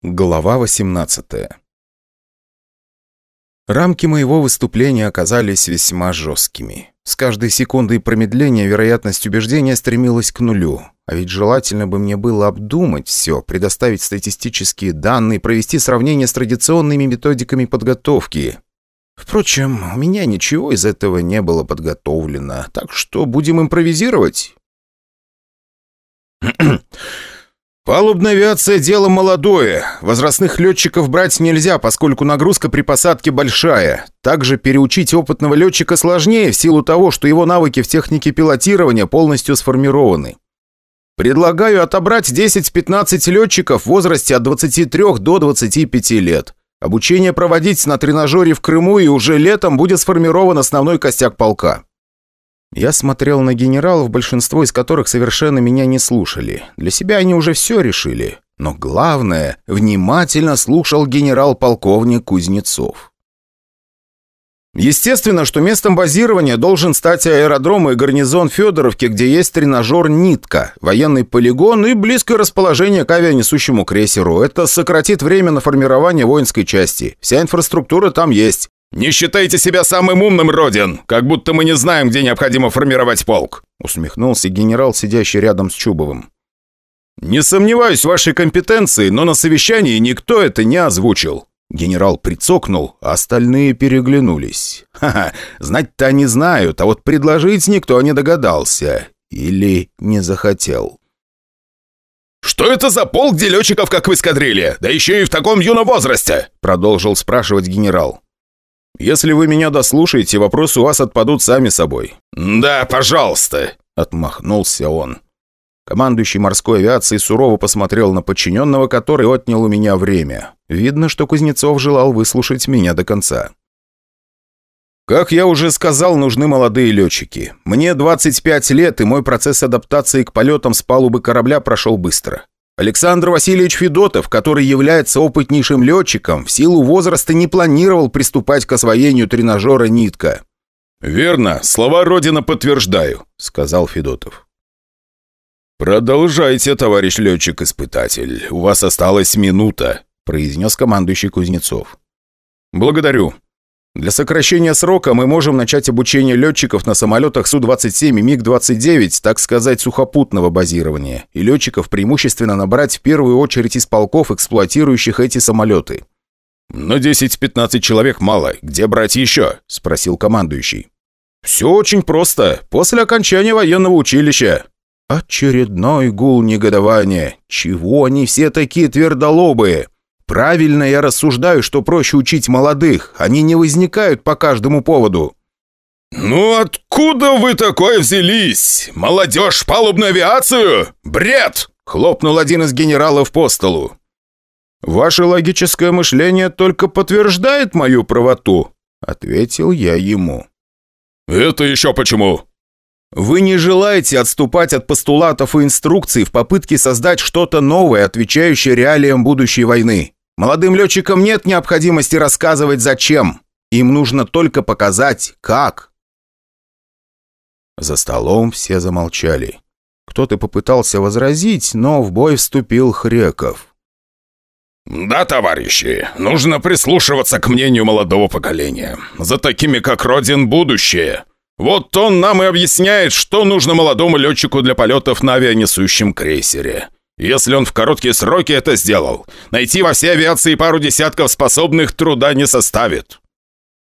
Глава 18 Рамки моего выступления оказались весьма жесткими. С каждой секундой промедления вероятность убеждения стремилась к нулю. А ведь желательно бы мне было обдумать все, предоставить статистические данные, провести сравнение с традиционными методиками подготовки. Впрочем, у меня ничего из этого не было подготовлено, так что будем импровизировать. Палубная авиация – дело молодое. Возрастных летчиков брать нельзя, поскольку нагрузка при посадке большая. Также переучить опытного летчика сложнее в силу того, что его навыки в технике пилотирования полностью сформированы. Предлагаю отобрать 10-15 летчиков в возрасте от 23 до 25 лет. Обучение проводить на тренажере в Крыму и уже летом будет сформирован основной костяк полка. Я смотрел на генералов, большинство из которых совершенно меня не слушали. Для себя они уже все решили. Но главное, внимательно слушал генерал-полковник Кузнецов. Естественно, что местом базирования должен стать аэродром и гарнизон Федоровки, где есть тренажер «Нитка», военный полигон и близкое расположение к авианесущему крейсеру. Это сократит время на формирование воинской части. Вся инфраструктура там есть. «Не считайте себя самым умным, Родин! Как будто мы не знаем, где необходимо формировать полк!» усмехнулся генерал, сидящий рядом с Чубовым. «Не сомневаюсь в вашей компетенции, но на совещании никто это не озвучил». Генерал прицокнул, а остальные переглянулись. «Ха-ха, знать-то они знают, а вот предложить никто не догадался. Или не захотел». «Что это за полк делетчиков, как в эскадрилье? Да еще и в таком юном возрасте!» Продолжил спрашивать генерал. «Если вы меня дослушаете, вопросы у вас отпадут сами собой». «Да, пожалуйста», — отмахнулся он. Командующий морской авиацией сурово посмотрел на подчиненного, который отнял у меня время. Видно, что Кузнецов желал выслушать меня до конца. Как я уже сказал, нужны молодые летчики. Мне 25 лет, и мой процесс адаптации к полетам с палубы корабля прошел быстро. Александр Васильевич Федотов, который является опытнейшим летчиком, в силу возраста не планировал приступать к освоению тренажера «Нитка». «Верно, слова Родина подтверждаю», — сказал Федотов. «Продолжайте, товарищ летчик-испытатель. У вас осталась минута», — произнес командующий Кузнецов. «Благодарю. Для сокращения срока мы можем начать обучение летчиков на самолетах Су-27 и МиГ-29, так сказать, сухопутного базирования, и летчиков преимущественно набрать в первую очередь из полков, эксплуатирующих эти самолеты. «Но 10-15 человек мало. Где брать еще?» – спросил командующий. «Все очень просто. После окончания военного училища». Очередной гул негодования. Чего они все такие твердолобые? Правильно я рассуждаю, что проще учить молодых. Они не возникают по каждому поводу. «Ну откуда вы такой взялись? Молодежь палубную авиацию? Бред!» — хлопнул один из генералов по столу. «Ваше логическое мышление только подтверждает мою правоту», — ответил я ему. «Это еще почему?» «Вы не желаете отступать от постулатов и инструкций в попытке создать что-то новое, отвечающее реалиям будущей войны. Молодым летчикам нет необходимости рассказывать зачем. Им нужно только показать, как. За столом все замолчали. Кто-то попытался возразить, но в бой вступил Хреков. «Да, товарищи, нужно прислушиваться к мнению молодого поколения. За такими, как Родин, будущее. Вот он нам и объясняет, что нужно молодому летчику для полетов на авианесущем крейсере. Если он в короткие сроки это сделал, найти во всей авиации пару десятков способных труда не составит.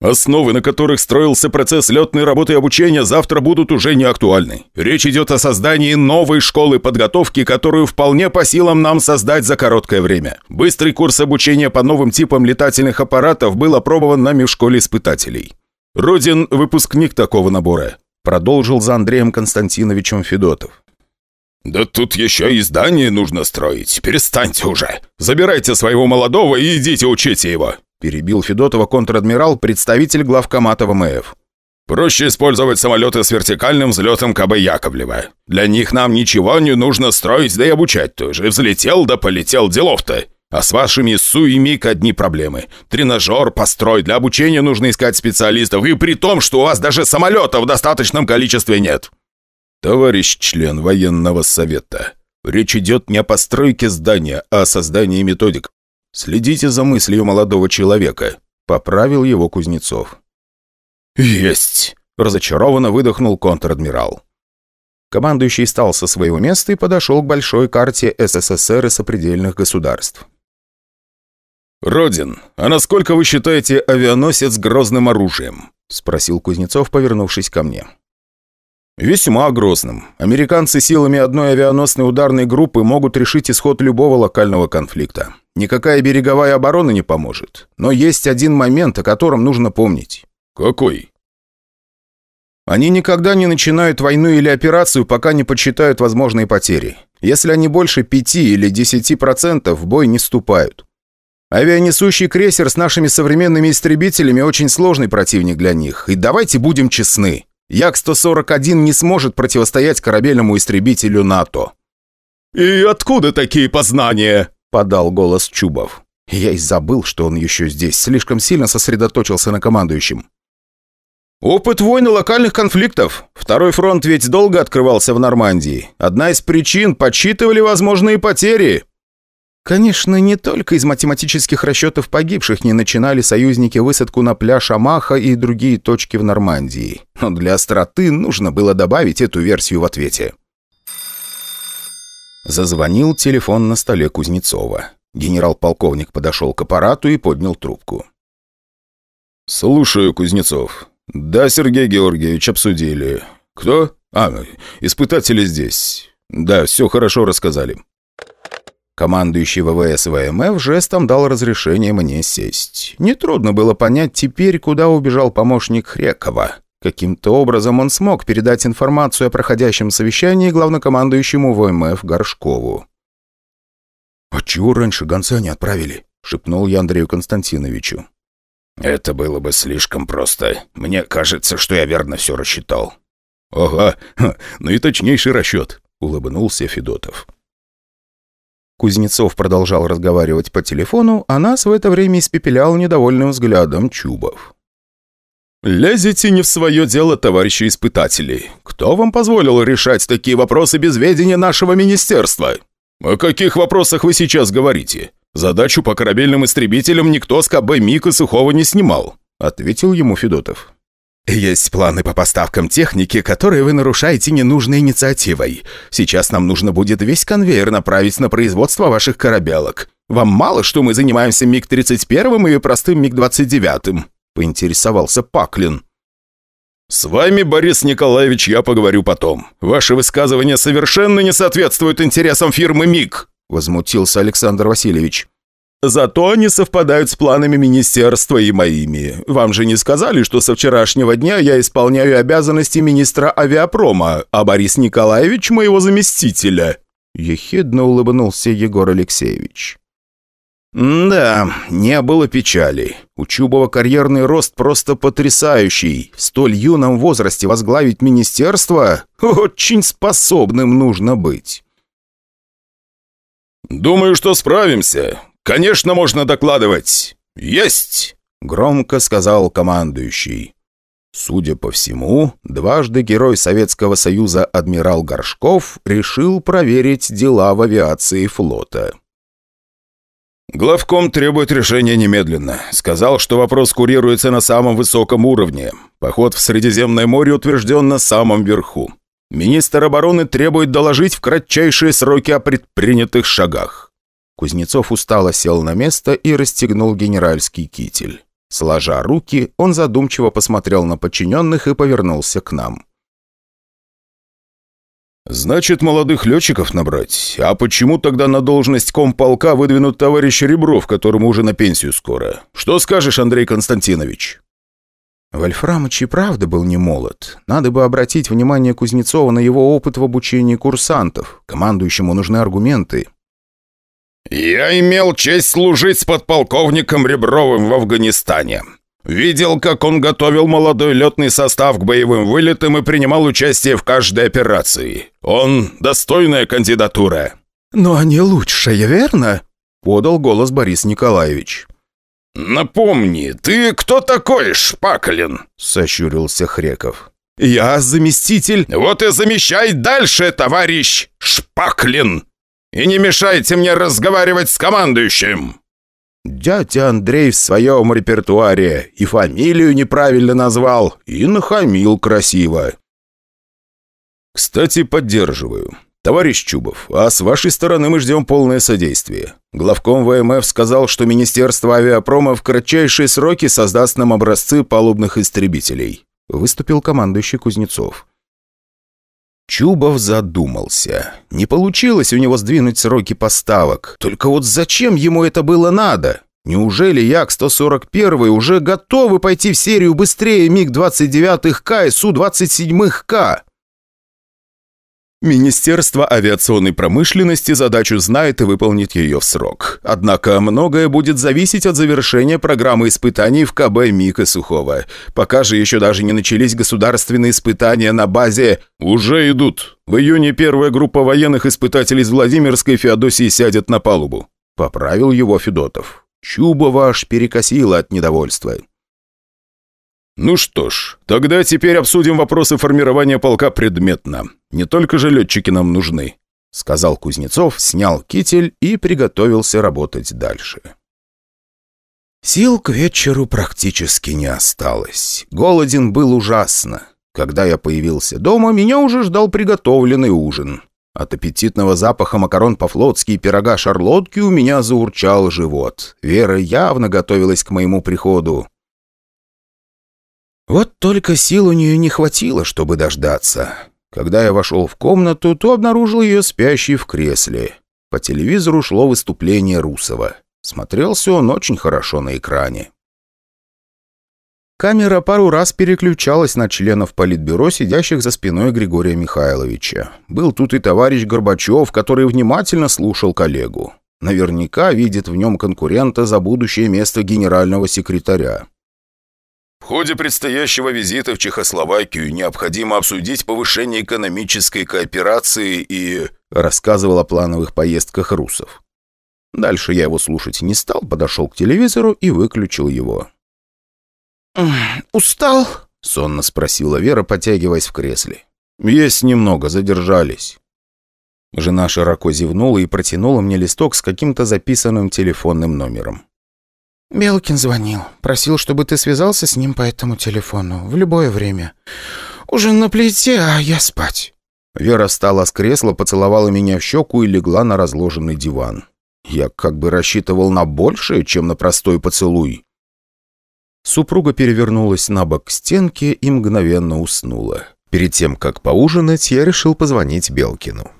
Основы, на которых строился процесс летной работы и обучения, завтра будут уже не актуальны. Речь идет о создании новой школы подготовки, которую вполне по силам нам создать за короткое время. Быстрый курс обучения по новым типам летательных аппаратов был опробован нами в школе испытателей. Родин – выпускник такого набора. Продолжил за Андреем Константиновичем Федотов. «Да тут еще и здание нужно строить. Перестаньте уже. Забирайте своего молодого и идите учите его», перебил Федотова контр-адмирал, представитель главкомата ВМФ. «Проще использовать самолеты с вертикальным взлетом КБ Яковлева. Для них нам ничего не нужно строить, да и обучать тоже. Взлетел да полетел, делов-то. А с вашими СУ и МИГ одни проблемы. Тренажер построй, для обучения нужно искать специалистов, и при том, что у вас даже самолетов в достаточном количестве нет». «Товарищ член военного совета, речь идет не о постройке здания, а о создании методик. Следите за мыслью молодого человека», — поправил его Кузнецов. «Есть!» — разочарованно выдохнул контр-адмирал. Командующий встал со своего места и подошел к большой карте СССР и сопредельных государств. «Родин, а насколько вы считаете авианосец грозным оружием?» — спросил Кузнецов, повернувшись ко мне. «Весьма грозным. Американцы силами одной авианосной ударной группы могут решить исход любого локального конфликта. Никакая береговая оборона не поможет. Но есть один момент, о котором нужно помнить». «Какой?» Они никогда не начинают войну или операцию, пока не подсчитают возможные потери. Если они больше 5 или 10%, в бой не вступают. Авианесущий крейсер с нашими современными истребителями очень сложный противник для них. И давайте будем честны. Як-141 не сможет противостоять корабельному истребителю НАТО. «И откуда такие познания?» – подал голос Чубов. Я и забыл, что он еще здесь, слишком сильно сосредоточился на командующем. Опыт войн и локальных конфликтов. Второй фронт ведь долго открывался в Нормандии. Одна из причин – подсчитывали возможные потери. Конечно, не только из математических расчетов погибших не начинали союзники высадку на пляж Амаха и другие точки в Нормандии. Но для остроты нужно было добавить эту версию в ответе. Зазвонил телефон на столе Кузнецова. Генерал-полковник подошел к аппарату и поднял трубку. «Слушаю, Кузнецов. «Да, Сергей Георгиевич, обсудили. Кто? А, испытатели здесь. Да, все хорошо рассказали». Командующий ВВС ВМФ жестом дал разрешение мне сесть. Нетрудно было понять теперь, куда убежал помощник Хрекова. Каким-то образом он смог передать информацию о проходящем совещании главнокомандующему ВМФ Горшкову. «А чего раньше гонца не отправили?» — шепнул я Андрею Константиновичу. «Это было бы слишком просто. Мне кажется, что я верно все рассчитал». «Ага, ну и точнейший расчет», — улыбнулся Федотов. Кузнецов продолжал разговаривать по телефону, а нас в это время испепелял недовольным взглядом Чубов. «Лезете не в свое дело, товарищи испытатели. Кто вам позволил решать такие вопросы без ведения нашего министерства? О каких вопросах вы сейчас говорите? Задачу по корабельным истребителям никто с КБ МИКа Сухого не снимал», — ответил ему Федотов. «Есть планы по поставкам техники, которые вы нарушаете ненужной инициативой. Сейчас нам нужно будет весь конвейер направить на производство ваших корабелок. Вам мало, что мы занимаемся МиГ-31 и простым МиГ-29?» — поинтересовался Паклин. «С вами, Борис Николаевич, я поговорю потом. Ваши высказывания совершенно не соответствуют интересам фирмы МиГ», — возмутился Александр Васильевич. «Зато они совпадают с планами министерства и моими. Вам же не сказали, что со вчерашнего дня я исполняю обязанности министра авиапрома, а Борис Николаевич – моего заместителя?» Ехидно улыбнулся Егор Алексеевич. «Да, не было печали. У Чубова карьерный рост просто потрясающий. В столь юном возрасте возглавить министерство очень способным нужно быть». «Думаю, что справимся. Конечно, можно докладывать. Есть!» Громко сказал командующий. Судя по всему, дважды герой Советского Союза адмирал Горшков решил проверить дела в авиации флота. «Главком требует решения немедленно. Сказал, что вопрос курируется на самом высоком уровне. Поход в Средиземное море утвержден на самом верху. Министр обороны требует доложить в кратчайшие сроки о предпринятых шагах. Кузнецов устало сел на место и расстегнул генеральский китель. Сложа руки, он задумчиво посмотрел на подчиненных и повернулся к нам. «Значит, молодых летчиков набрать. А почему тогда на должность комполка выдвинут товарищ Ребров, которому уже на пенсию скоро? Что скажешь, Андрей Константинович?» Вольфрамыч и правда был не молод. Надо бы обратить внимание Кузнецова на его опыт в обучении курсантов. Командующему нужны аргументы. «Я имел честь служить с подполковником Ребровым в Афганистане. Видел, как он готовил молодой летный состав к боевым вылетам и принимал участие в каждой операции. Он достойная кандидатура». «Но не лучшая, верно?» — подал голос Борис Николаевич. «Напомни, ты кто такой, Шпаклин?» — сощурился Хреков. «Я заместитель...» «Вот и замещай дальше, товарищ Шпаклин! И не мешайте мне разговаривать с командующим!» Дядя Андрей в своем репертуаре и фамилию неправильно назвал, и нахамил красиво. Кстати, поддерживаю. Товарищ Чубов, а с вашей стороны мы ждем полное содействие. Главком ВМФ сказал, что Министерство авиапрома в кратчайшие сроки создаст нам образцы палубных истребителей. Выступил командующий Кузнецов. Чубов задумался. Не получилось у него сдвинуть сроки поставок. Только вот зачем ему это было надо? Неужели Як-141 уже готовы пойти в серию быстрее МиГ-29К и Су-27К? Министерство авиационной промышленности задачу знает и выполнит ее в срок. Однако многое будет зависеть от завершения программы испытаний в КБ МИГ и Сухого. Пока же еще даже не начались государственные испытания на базе... Уже идут. В июне первая группа военных испытателей из Владимирской Феодосии сядет на палубу. Поправил его Федотов. Чубова аж перекосило от недовольства. «Ну что ж, тогда теперь обсудим вопросы формирования полка предметно. Не только же летчики нам нужны», — сказал Кузнецов, снял китель и приготовился работать дальше. Сил к вечеру практически не осталось. Голоден был ужасно. Когда я появился дома, меня уже ждал приготовленный ужин. От аппетитного запаха макарон по-флотски и пирога шарлотки у меня заурчал живот. Вера явно готовилась к моему приходу. Вот только сил у нее не хватило, чтобы дождаться. Когда я вошел в комнату, то обнаружил ее спящей в кресле. По телевизору шло выступление Русова. Смотрелся он очень хорошо на экране. Камера пару раз переключалась на членов Политбюро, сидящих за спиной Григория Михайловича. Был тут и товарищ Горбачев, который внимательно слушал коллегу. Наверняка видит в нем конкурента за будущее место генерального секретаря. В ходе предстоящего визита в Чехословакию необходимо обсудить повышение экономической кооперации и...» рассказывал о плановых поездках русов. Дальше я его слушать не стал, подошел к телевизору и выключил его. «Устал?» — сонно спросила Вера, потягиваясь в кресле. «Есть немного, задержались». Жена широко зевнула и протянула мне листок с каким-то записанным телефонным номером. «Белкин звонил. Просил, чтобы ты связался с ним по этому телефону. В любое время. Уже на плите, а я спать». Вера встала с кресла, поцеловала меня в щеку и легла на разложенный диван. Я как бы рассчитывал на большее, чем на простой поцелуй. Супруга перевернулась на бок к стенке и мгновенно уснула. Перед тем, как поужинать, я решил позвонить Белкину.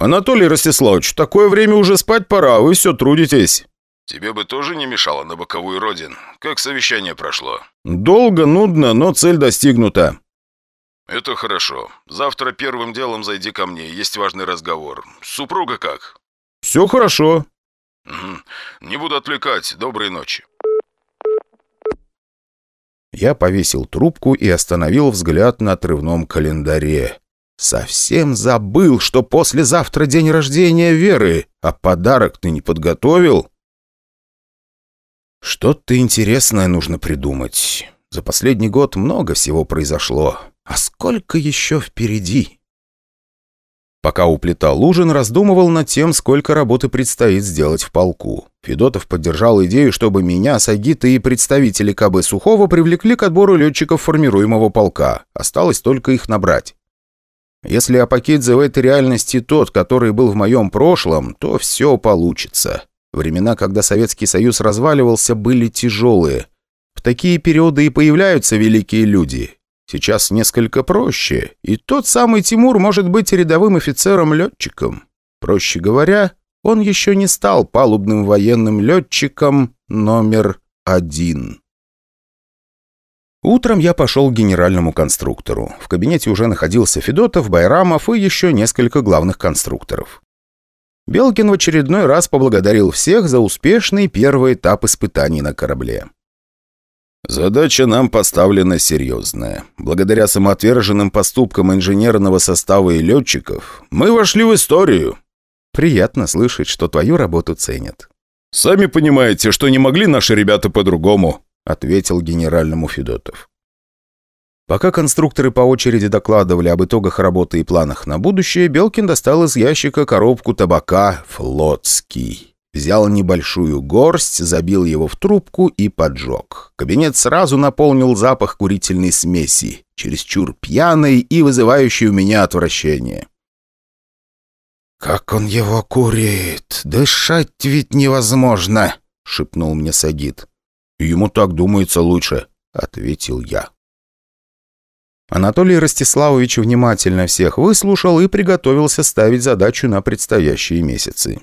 «Анатолий Ростиславович, такое время уже спать пора, а вы все трудитесь». «Тебе бы тоже не мешало на боковую родин. Как совещание прошло?» «Долго, нудно, но цель достигнута». «Это хорошо. Завтра первым делом зайди ко мне, есть важный разговор. Супруга как?» «Все хорошо». «Угу. Не буду отвлекать. Доброй ночи». Я повесил трубку и остановил взгляд на отрывном календаре. Совсем забыл, что послезавтра день рождения Веры, а подарок ты не подготовил? Что-то интересное нужно придумать. За последний год много всего произошло. А сколько еще впереди? Пока уплетал ужин, раздумывал над тем, сколько работы предстоит сделать в полку. Федотов поддержал идею, чтобы меня, Сагита и представители КБ Сухого привлекли к отбору летчиков формируемого полка. Осталось только их набрать. Если Апокидзе в этой реальности тот, который был в моем прошлом, то все получится. Времена, когда Советский Союз разваливался, были тяжелые. В такие периоды и появляются великие люди. Сейчас несколько проще, и тот самый Тимур может быть рядовым офицером-летчиком. Проще говоря, он еще не стал палубным военным летчиком номер один. Утром я пошел к генеральному конструктору. В кабинете уже находился Федотов, Байрамов и еще несколько главных конструкторов. Белкин в очередной раз поблагодарил всех за успешный первый этап испытаний на корабле. «Задача нам поставлена серьезная. Благодаря самоотверженным поступкам инженерного состава и летчиков мы вошли в историю». «Приятно слышать, что твою работу ценят». «Сами понимаете, что не могли наши ребята по-другому», — ответил генеральному Федотов. Пока конструкторы по очереди докладывали об итогах работы и планах на будущее, Белкин достал из ящика коробку табака «Флотский». Взял небольшую горсть, забил его в трубку и поджег. Кабинет сразу наполнил запах курительной смеси, чересчур пьяной и вызывающей у меня отвращение. «Как он его курит! Дышать ведь невозможно!» — шепнул мне Сагит. «Ему так думается лучше», — ответил я. Анатолий Ростиславович внимательно всех выслушал и приготовился ставить задачу на предстоящие месяцы.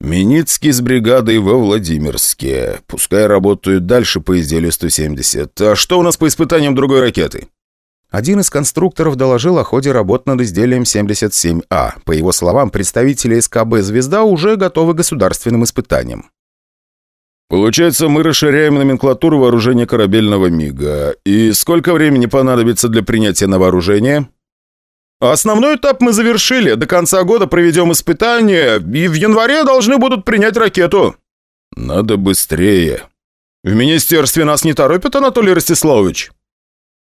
«Миницкий с бригадой во Владимирске. Пускай работают дальше по изделию 170. А что у нас по испытаниям другой ракеты?» Один из конструкторов доложил о ходе работ над изделием 77А. По его словам, представители СКБ «Звезда» уже готовы государственным испытаниям. Получается, мы расширяем номенклатуру вооружения корабельного МИГа. И сколько времени понадобится для принятия на вооружение? Основной этап мы завершили. До конца года проведем испытания, и в январе должны будут принять ракету. Надо быстрее. В министерстве нас не торопят, Анатолий Ростиславович?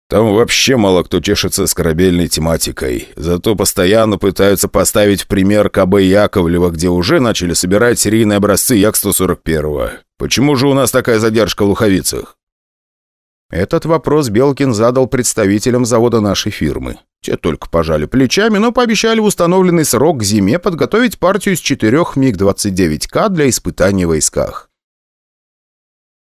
Там вообще мало кто чешется с корабельной тематикой. Зато постоянно пытаются поставить в пример КБ Яковлева, где уже начали собирать серийные образцы Як-141. Почему же у нас такая задержка в луховицах? Этот вопрос Белкин задал представителям завода нашей фирмы. Те только пожали плечами, но пообещали в установленный срок к зиме подготовить партию из четырех МиГ-29К для испытаний в войсках.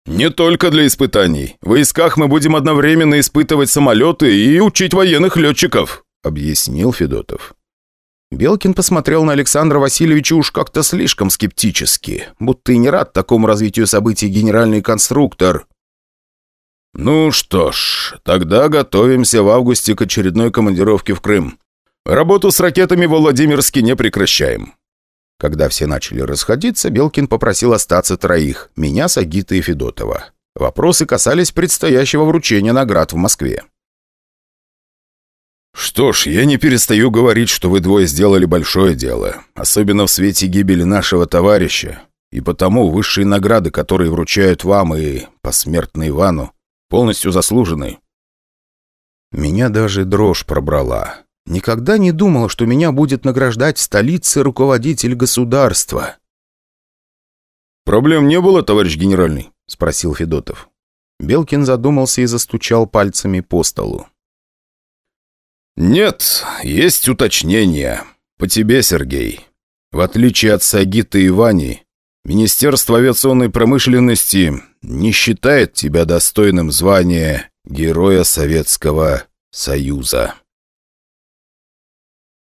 «Не только для испытаний. В войсках мы будем одновременно испытывать самолеты и учить военных летчиков», — объяснил Федотов. Белкин посмотрел на Александра Васильевича уж как-то слишком скептически, будто и не рад такому развитию событий генеральный конструктор. «Ну что ж, тогда готовимся в августе к очередной командировке в Крым. Работу с ракетами в Владимирске не прекращаем. Когда все начали расходиться, Белкин попросил остаться троих – меня, Сагита и Федотова. Вопросы касались предстоящего вручения наград в Москве. «Что ж, я не перестаю говорить, что вы двое сделали большое дело, особенно в свете гибели нашего товарища, и потому высшие награды, которые вручают вам и посмертно Ивану, полностью заслужены». Меня даже дрожь пробрала. Никогда не думал, что меня будет награждать в столице руководитель государства. «Проблем не было, товарищ генеральный?» – спросил Федотов. Белкин задумался и застучал пальцами по столу. «Нет, есть уточнение. По тебе, Сергей. В отличие от Сагита и Вани, Министерство авиационной промышленности не считает тебя достойным звания Героя Советского Союза».